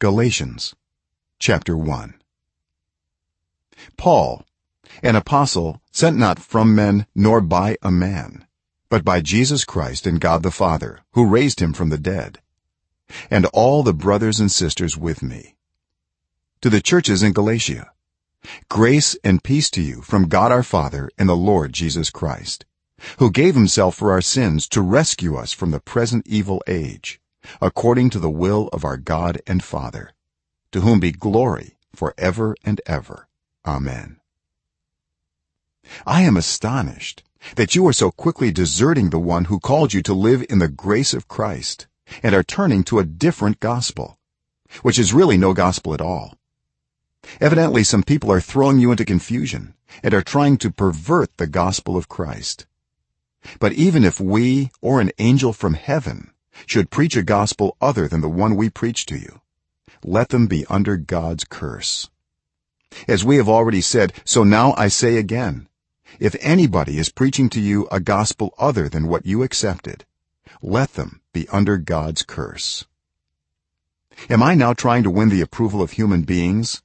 galatians chapter 1 paul an apostle sent not from men nor by a man but by jesus christ and god the father who raised him from the dead and all the brothers and sisters with me. To the churches in galatia grace and peace to you from god our father and the lord jesus christ who gave himself for our sins to rescue us from the present evil age according to the will of our god and father to whom be glory for ever and ever. Amen. I am astonished that you are so quickly deserting the one who called you to live in the grace of Christ and are turning to a different gospel which is really no gospel at all. Evidently some people are throwing you into confusion and are trying to pervert the gospel of Christ. But even if we or an angel from heaven should preach a gospel other than the one we preach to you. Let them be under god's curse. As we have already said so now i say again if anybody is preaching to you a gospel other than what you accepted let them be under god's curse. Am i now trying to win the approval of human beings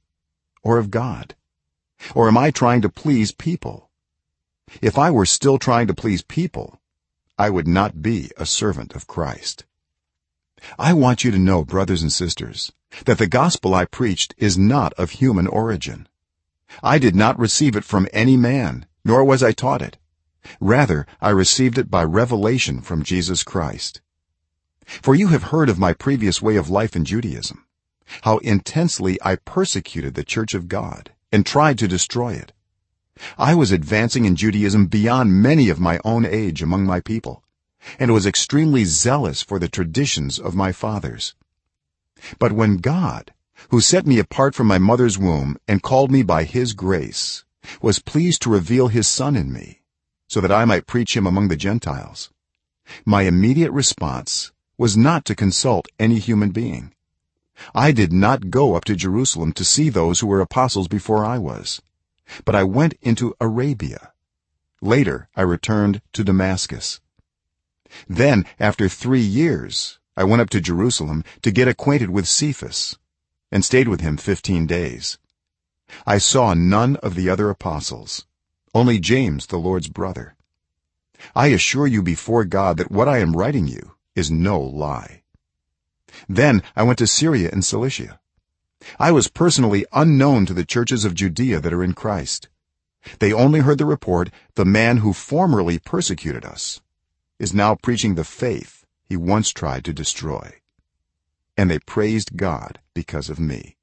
or of god? Or am i trying to please people? If i were still trying to please people i would not be a servant of christ. I want you to know brothers and sisters that the gospel i preached is not of human origin. I did not receive it from any man nor was i taught it. Rather i received it by revelation from jesus christ. For you have heard of my previous way of life in judaism how intensely i persecuted the church of god and tried to destroy it i was advancing in judaism beyond many of my own age among my people and was extremely zealous for the traditions of my fathers. But when god who set me apart from my mother's womb and called me by his grace was pleased to reveal his son in me so that i might preach him among the gentiles my immediate response was not to consult any human being. I did not go up to jerusalem to see those who were apostles before i was but i went into arabia. Later i returned to damascus. Then after 3 years i went up to jerusalem to get acquainted with cephas and stayed with him 15 days. I saw none of the other apostles only james the lord's brother. I assure you before god that what i am writing you is no lie. Then i went to syria and cilicia i was personally unknown to the churches of judea that are in christ. They only heard the report the man who formerly persecuted us is now preaching the faith he once tried to destroy. And they praised god because of me